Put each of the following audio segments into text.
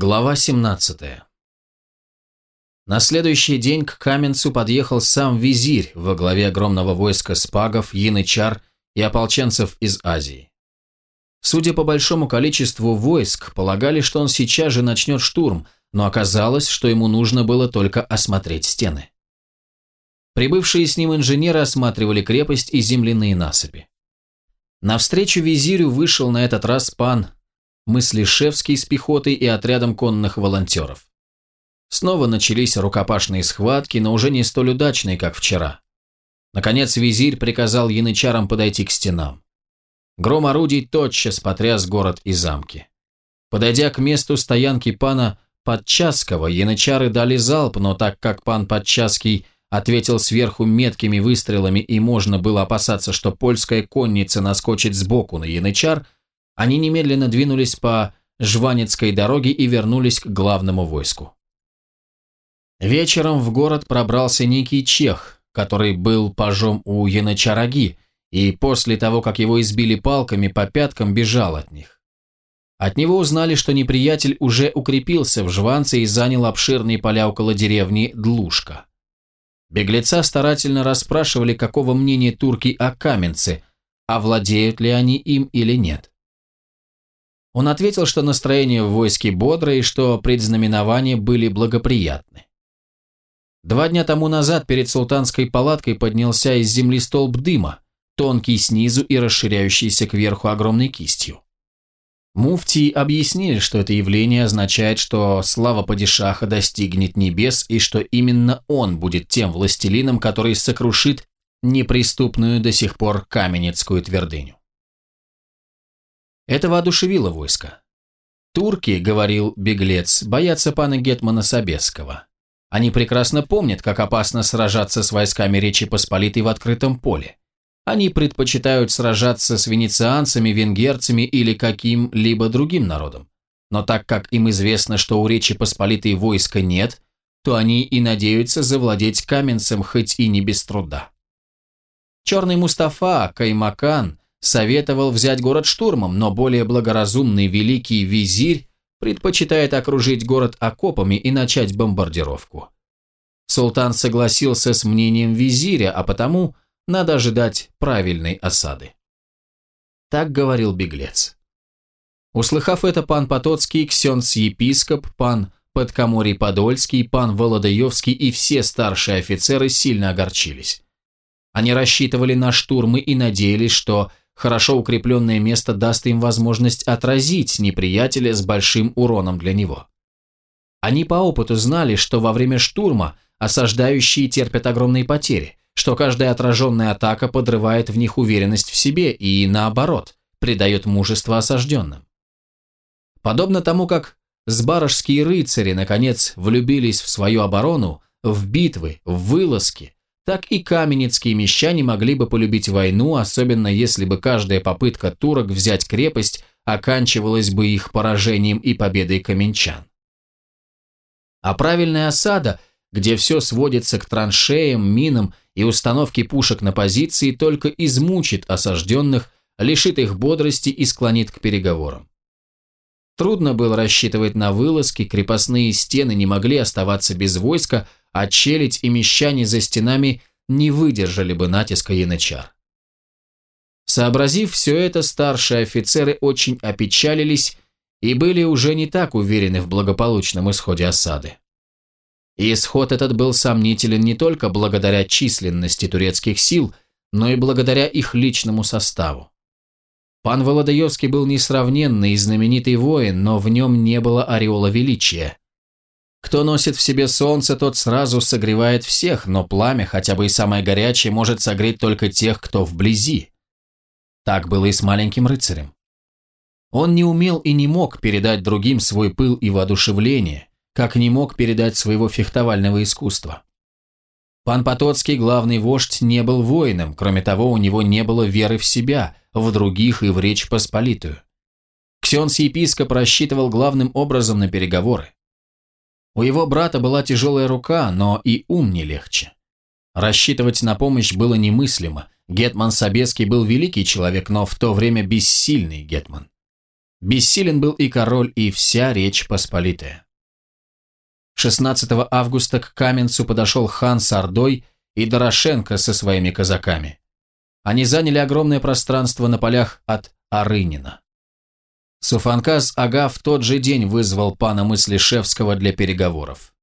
Глава 17 На следующий день к Каменцу подъехал сам визирь во главе огромного войска спагов, янычар и ополченцев из Азии. Судя по большому количеству войск, полагали, что он сейчас же начнет штурм, но оказалось, что ему нужно было только осмотреть стены. Прибывшие с ним инженеры осматривали крепость и земляные насыпи. Навстречу визирю вышел на этот раз пан Мыслишевский с пехотой и отрядом конных волонтеров. Снова начались рукопашные схватки, но уже не столь удачные, как вчера. Наконец визирь приказал янычарам подойти к стенам. Гром орудий тотчас потряс город и замки. Подойдя к месту стоянки пана Подчаского, янычары дали залп, но так как пан Подчаский ответил сверху меткими выстрелами и можно было опасаться, что польская конница наскочит сбоку на янычар – они немедленно двинулись по Жванецкой дороге и вернулись к главному войску. Вечером в город пробрался некий чех, который был пажом у Янычараги, и после того, как его избили палками, по пяткам бежал от них. От него узнали, что неприятель уже укрепился в Жванце и занял обширные поля около деревни Длушка. Беглеца старательно расспрашивали, какого мнения турки о Каменце, а владеют ли они им или нет. Он ответил, что настроение в войске бодрое и что предзнаменования были благоприятны. Два дня тому назад перед султанской палаткой поднялся из земли столб дыма, тонкий снизу и расширяющийся кверху огромной кистью. Муфтии объяснили, что это явление означает, что слава падишаха достигнет небес и что именно он будет тем властелином, который сокрушит неприступную до сих пор Каменецкую твердыню. Это воодушевило войско. Турки, говорил беглец, боятся пана Гетмана Собесского. Они прекрасно помнят, как опасно сражаться с войсками Речи Посполитой в открытом поле. Они предпочитают сражаться с венецианцами, венгерцами или каким-либо другим народом. Но так как им известно, что у Речи Посполитой войска нет, то они и надеются завладеть Каменцем хоть и не без труда. Черный Мустафа, Каймакан, советовал взять город штурмом, но более благоразумный великий визирь предпочитает окружить город окопами и начать бомбардировку. Султан согласился с мнением визиря, а потому надо ожидать правильной осады. Так говорил беглец. Услыхав это, пан Потоцкий, ксенц-епископ, пан Подкоморий Подольский, пан Володаевский и все старшие офицеры сильно огорчились. Они рассчитывали на штурмы и надеялись, что Хорошо укрепленное место даст им возможность отразить неприятеля с большим уроном для него. Они по опыту знали, что во время штурма осаждающие терпят огромные потери, что каждая отраженная атака подрывает в них уверенность в себе и, наоборот, придает мужество осажденным. Подобно тому, как сбаражские рыцари, наконец, влюбились в свою оборону, в битвы, в вылазки, так и каменецкие мещане могли бы полюбить войну, особенно если бы каждая попытка турок взять крепость оканчивалась бы их поражением и победой каменчан. А правильная осада, где все сводится к траншеям, минам и установке пушек на позиции, только измучит осажденных, лишит их бодрости и склонит к переговорам. Трудно было рассчитывать на вылазки, крепостные стены не могли оставаться без войска, а челядь и мещане за стенами не выдержали бы натиска янычар. Сообразив все это, старшие офицеры очень опечалились и были уже не так уверены в благополучном исходе осады. Исход этот был сомнителен не только благодаря численности турецких сил, но и благодаря их личному составу. Пан Володаевский был несравненный и знаменитый воин, но в нем не было ореола величия. Кто носит в себе солнце, тот сразу согревает всех, но пламя, хотя бы и самое горячее, может согреть только тех, кто вблизи. Так было и с маленьким рыцарем. Он не умел и не мог передать другим свой пыл и воодушевление, как не мог передать своего фехтовального искусства. Пан Потоцкий, главный вождь, не был воином, кроме того, у него не было веры в себя, в других и в Речь Посполитую. Ксенс-епископ рассчитывал главным образом на переговоры. У его брата была тяжелая рука, но и ум не легче. Рассчитывать на помощь было немыслимо. Гетман Собеский был великий человек, но в то время бессильный Гетман. Бессилен был и король, и вся Речь Посполитая. 16 августа к Каменцу подошел хан с Ордой и Дорошенко со своими казаками. Они заняли огромное пространство на полях от Арынина. Суфанказ Ага в тот же день вызвал пана Мыслишевского для переговоров.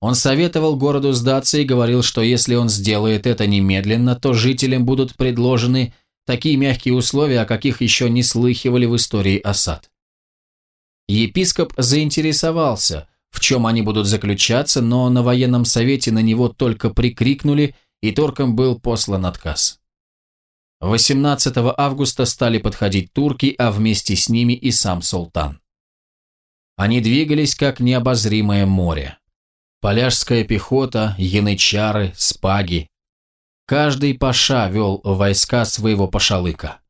Он советовал городу сдаться и говорил, что если он сделает это немедленно, то жителям будут предложены такие мягкие условия, о каких еще не слыхивали в истории осад. Епископ заинтересовался, в чем они будут заключаться, но на военном совете на него только прикрикнули, и торком был послан отказ. 18 августа стали подходить турки, а вместе с ними и сам султан. Они двигались как необозримое море. Поляжская пехота, янычары, спаги. Каждый паша вел войска своего пашалыка.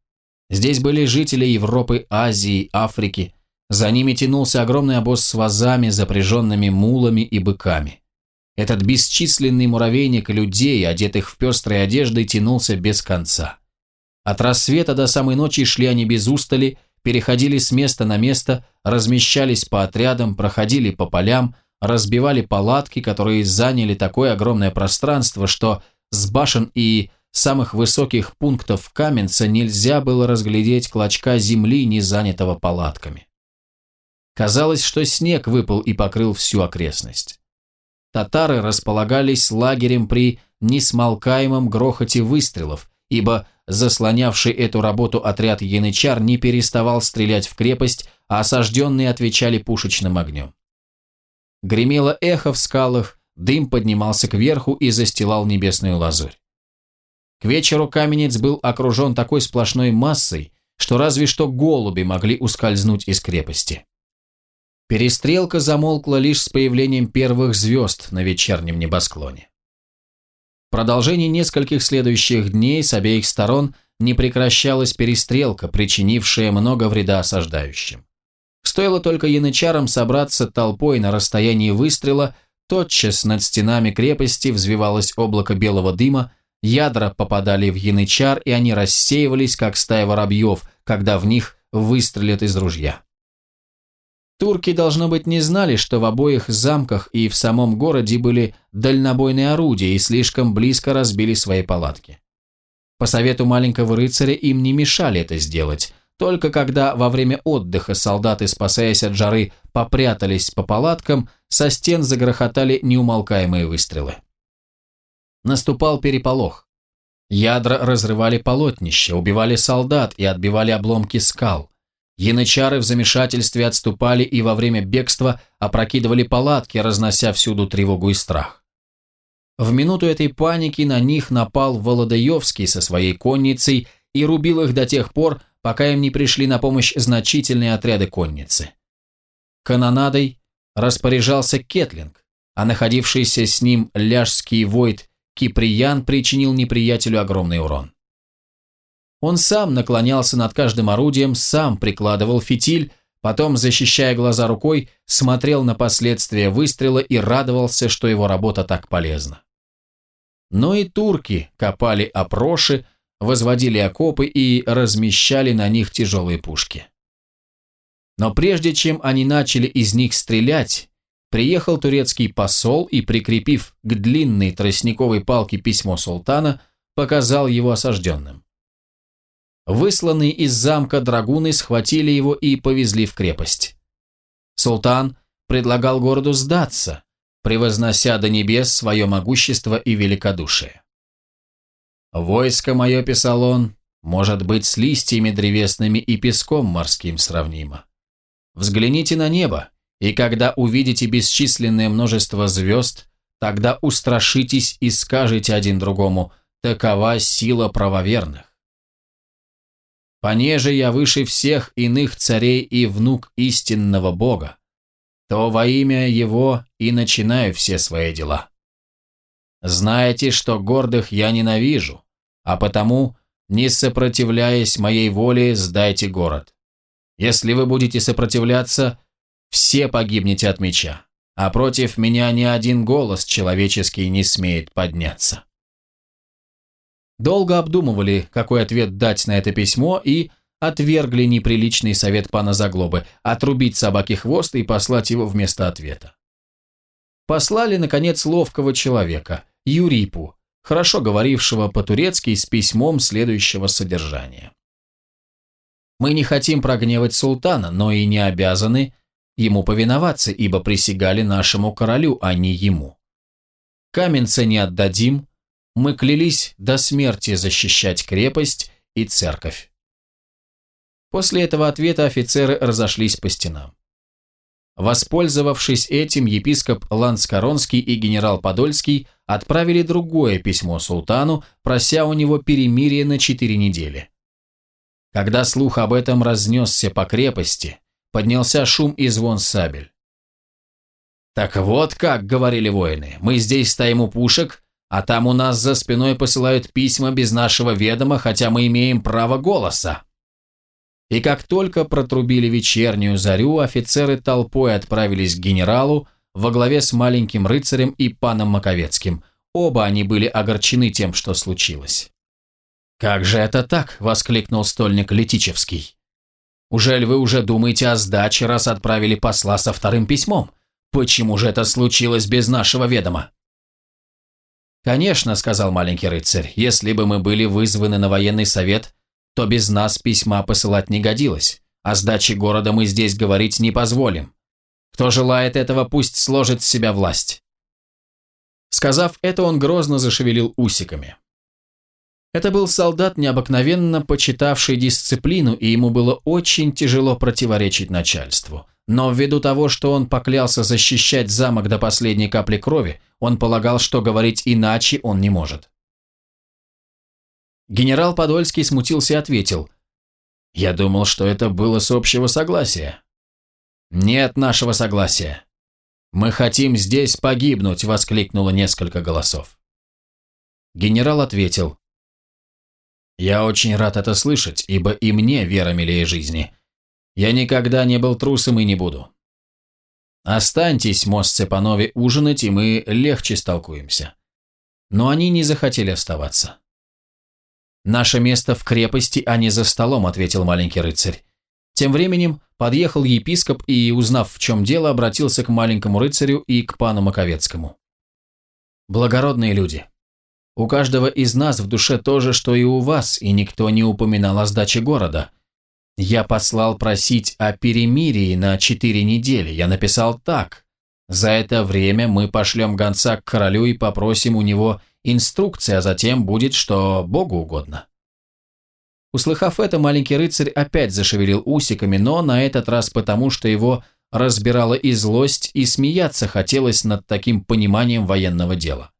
Здесь были жители Европы, Азии, Африки. За ними тянулся огромный обоз с вазами, запряженными мулами и быками. Этот бесчисленный муравейник людей, одетых в пестрые одежды, тянулся без конца. От рассвета до самой ночи шли они без устали, переходили с места на место, размещались по отрядам, проходили по полям, разбивали палатки, которые заняли такое огромное пространство, что с башен и самых высоких пунктов Каменца нельзя было разглядеть клочка земли, не занятого палатками. Казалось, что снег выпал и покрыл всю окрестность. Татары располагались лагерем при несмолкаемом грохоте выстрелов, ибо заслонявший эту работу отряд янычар не переставал стрелять в крепость, а осажденные отвечали пушечным огнем. Гремело эхо в скалах, дым поднимался кверху и застилал небесную лазурь. К вечеру каменец был окружен такой сплошной массой, что разве что голуби могли ускользнуть из крепости. Перестрелка замолкла лишь с появлением первых звезд на вечернем небосклоне. Продолжении нескольких следующих дней с обеих сторон не прекращалась перестрелка, причинившая много вреда осаждающим. Стоило только янычарам собраться толпой на расстоянии выстрела, тотчас над стенами крепости взвивалось облако белого дыма, ядра попадали в янычар, и они рассеивались, как стая воробьев, когда в них выстрелят из ружья. Турки, должно быть, не знали, что в обоих замках и в самом городе были дальнобойные орудия и слишком близко разбили свои палатки. По совету маленького рыцаря им не мешали это сделать, только когда во время отдыха солдаты, спасаясь от жары, попрятались по палаткам, со стен загрохотали неумолкаемые выстрелы. Наступал переполох. Ядра разрывали полотнища, убивали солдат и отбивали обломки скал. Янычары в замешательстве отступали и во время бегства опрокидывали палатки, разнося всюду тревогу и страх. В минуту этой паники на них напал Володаевский со своей конницей и рубил их до тех пор, пока им не пришли на помощь значительные отряды конницы. Канонадой распоряжался Кетлинг, а находившийся с ним ляжский войт Киприян причинил неприятелю огромный урон. Он сам наклонялся над каждым орудием, сам прикладывал фитиль, потом, защищая глаза рукой, смотрел на последствия выстрела и радовался, что его работа так полезна. Но и турки копали опроши, возводили окопы и размещали на них тяжелые пушки. Но прежде чем они начали из них стрелять, приехал турецкий посол и, прикрепив к длинной тростниковой палке письмо султана, показал его осажденным. Высланные из замка драгуны схватили его и повезли в крепость. Султан предлагал городу сдаться, превознося до небес свое могущество и великодушие. «Войско мое, — писал он, — может быть с листьями древесными и песком морским сравнимо. Взгляните на небо, и когда увидите бесчисленное множество звезд, тогда устрашитесь и скажете один другому, такова сила правоверных. Понеже я выше всех иных царей и внук истинного Бога, то во имя Его и начинаю все свои дела. Знаете, что гордых я ненавижу, а потому, не сопротивляясь моей воле, сдайте город. Если вы будете сопротивляться, все погибнете от меча, а против меня ни один голос человеческий не смеет подняться». Долго обдумывали, какой ответ дать на это письмо, и отвергли неприличный совет пана Заглобы отрубить собаке хвост и послать его вместо ответа. Послали, наконец, ловкого человека, Юрипу, хорошо говорившего по-турецки с письмом следующего содержания. Мы не хотим прогневать султана, но и не обязаны ему повиноваться, ибо присягали нашему королю, а не ему. Каменца не отдадим, мы клялись до смерти защищать крепость и церковь. После этого ответа офицеры разошлись по стенам. Воспользовавшись этим, епископ Ланскоронский и генерал Подольский отправили другое письмо султану, прося у него перемирия на четыре недели. Когда слух об этом разнесся по крепости, поднялся шум и звон сабель. «Так вот как», — говорили воины, — «мы здесь стоим у пушек, а там у нас за спиной посылают письма без нашего ведома, хотя мы имеем право голоса». И как только протрубили вечернюю зарю, офицеры толпой отправились к генералу во главе с маленьким рыцарем и паном Маковецким. Оба они были огорчены тем, что случилось. «Как же это так?» – воскликнул стольник Летичевский. «Ужель вы уже думаете о сдаче, раз отправили посла со вторым письмом? Почему же это случилось без нашего ведома?» «Конечно», – сказал маленький рыцарь, – «если бы мы были вызваны на военный совет, то без нас письма посылать не годилось, а сдачи города мы здесь говорить не позволим. Кто желает этого, пусть сложит с себя власть». Сказав это, он грозно зашевелил усиками. Это был солдат, необыкновенно почитавший дисциплину, и ему было очень тяжело противоречить начальству. Но ввиду того, что он поклялся защищать замок до последней капли крови, он полагал, что говорить иначе он не может. Генерал Подольский смутился и ответил. «Я думал, что это было с общего согласия». «Нет нашего согласия». «Мы хотим здесь погибнуть», — воскликнуло несколько голосов. Генерал ответил. «Я очень рад это слышать, ибо и мне вера милее жизни. Я никогда не был трусом и не буду. Останьтесь, мост Цепанове, ужинать, и мы легче столкуемся». Но они не захотели оставаться. «Наше место в крепости, а не за столом», — ответил маленький рыцарь. Тем временем подъехал епископ и, узнав, в чем дело, обратился к маленькому рыцарю и к пану Маковецкому. «Благородные люди, у каждого из нас в душе то же, что и у вас, и никто не упоминал о сдаче города. Я послал просить о перемирии на четыре недели. Я написал так. За это время мы пошлем гонца к королю и попросим у него инструкция, а затем будет, что Богу угодно. Услыхав это, маленький рыцарь опять зашевелил усиками, но на этот раз потому, что его разбирала и злость, и смеяться хотелось над таким пониманием военного дела.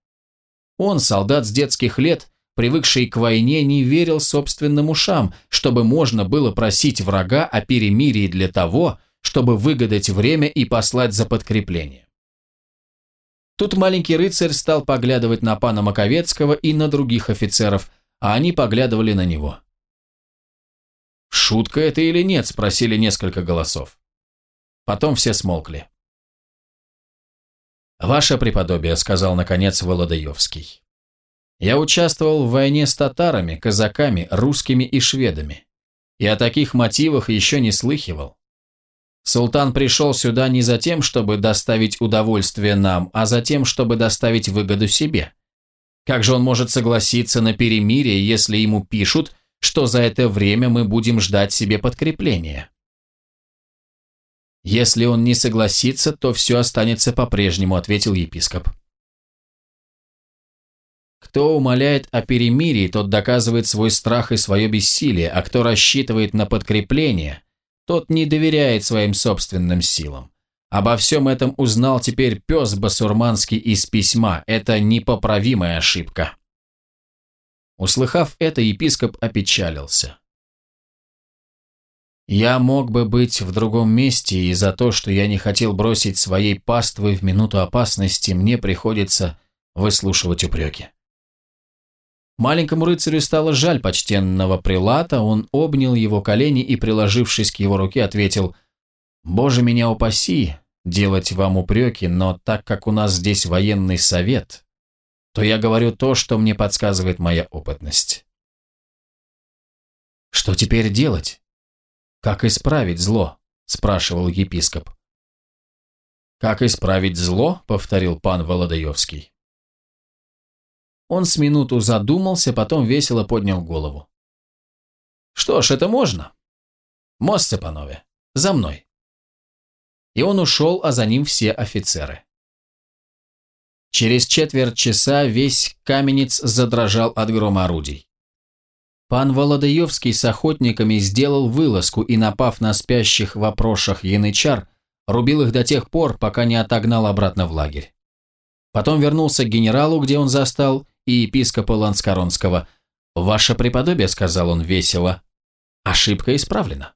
Он, солдат с детских лет, привыкший к войне, не верил собственным ушам, чтобы можно было просить врага о перемирии для того, чтобы выгадать время и послать за подкрепление. Тут маленький рыцарь стал поглядывать на пана Маковецкого и на других офицеров, а они поглядывали на него. «Шутка это или нет?» – спросили несколько голосов. Потом все смолкли. «Ваше преподобие», – сказал наконец Володаевский. «Я участвовал в войне с татарами, казаками, русскими и шведами, и о таких мотивах еще не слыхивал. Султан пришел сюда не за тем, чтобы доставить удовольствие нам, а за тем, чтобы доставить выгоду себе. Как же он может согласиться на перемирие, если ему пишут, что за это время мы будем ждать себе подкрепления? Если он не согласится, то все останется по-прежнему, ответил епископ. Кто умоляет о перемирии, тот доказывает свой страх и свое бессилие, а кто рассчитывает на подкрепление – тот не доверяет своим собственным силам. Обо всем этом узнал теперь пес басурманский из письма. Это непоправимая ошибка. Услыхав это, епископ опечалился. Я мог бы быть в другом месте, и за то, что я не хотел бросить своей паствы в минуту опасности, мне приходится выслушивать упреки. Маленькому рыцарю стало жаль почтенного прилата, он обнял его колени и, приложившись к его руке, ответил «Боже меня упаси делать вам упреки, но так как у нас здесь военный совет, то я говорю то, что мне подсказывает моя опытность». «Что теперь делать?» «Как исправить зло?» – спрашивал епископ. «Как исправить зло?» – повторил пан Володаевский. Он с минуту задумался, потом весело поднял голову. «Что ж, это можно. Мост, панове, за мной». И он ушел, а за ним все офицеры. Через четверть часа весь каменец задрожал от грома орудий. Пан Володаевский с охотниками сделал вылазку и, напав на спящих в опрошах янычар, рубил их до тех пор, пока не отогнал обратно в лагерь. Потом вернулся к генералу, где он застал, и епископа Ланскоронского. «Ваше преподобие», — сказал он весело, — «ошибка исправлена».